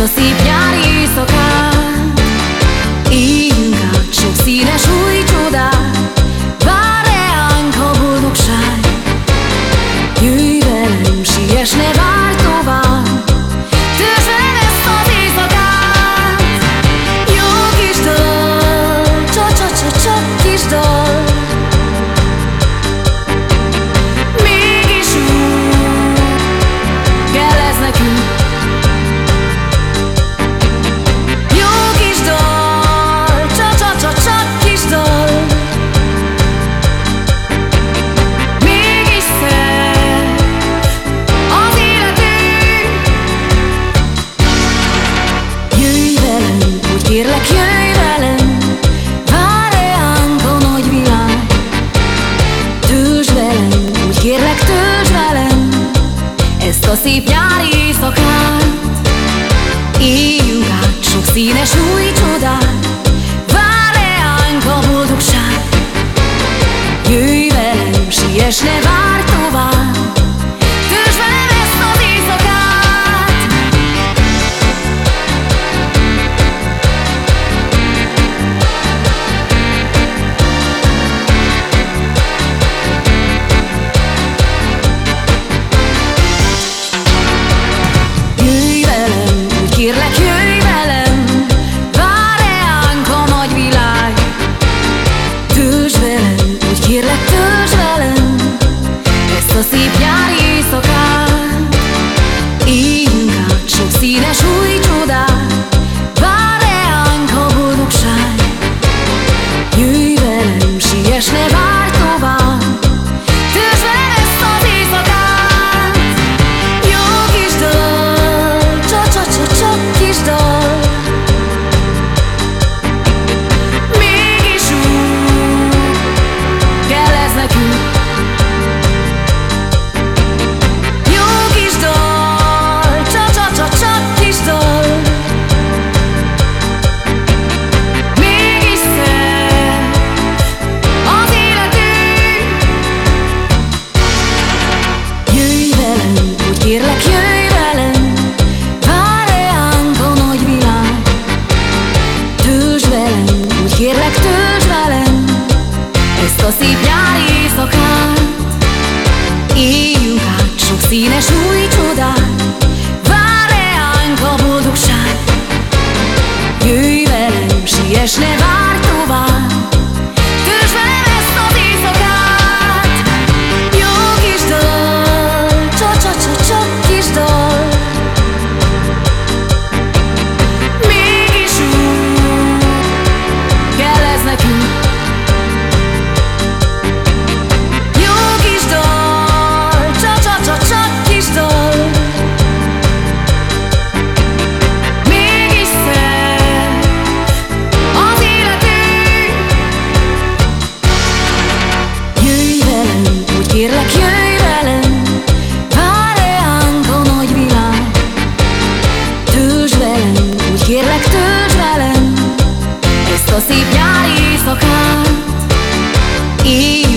Посипня рісока Kérlek, töltsd ezt a szép nyári éjszakát. Éljünk át sok színes új csodát, vár leánk a boldogság. Jöjj velem, siess, ne várj tovább, Yeah. éljünk át. Sok színes új csodát Vár-e a boldogság? Jöjj velem, siess, ne Kérlek jöjj velem Várj ánk a nagy világ. Tőzs velem Úgy kérlek tőzs velem Ezt a szép nyári éjszakát. Éj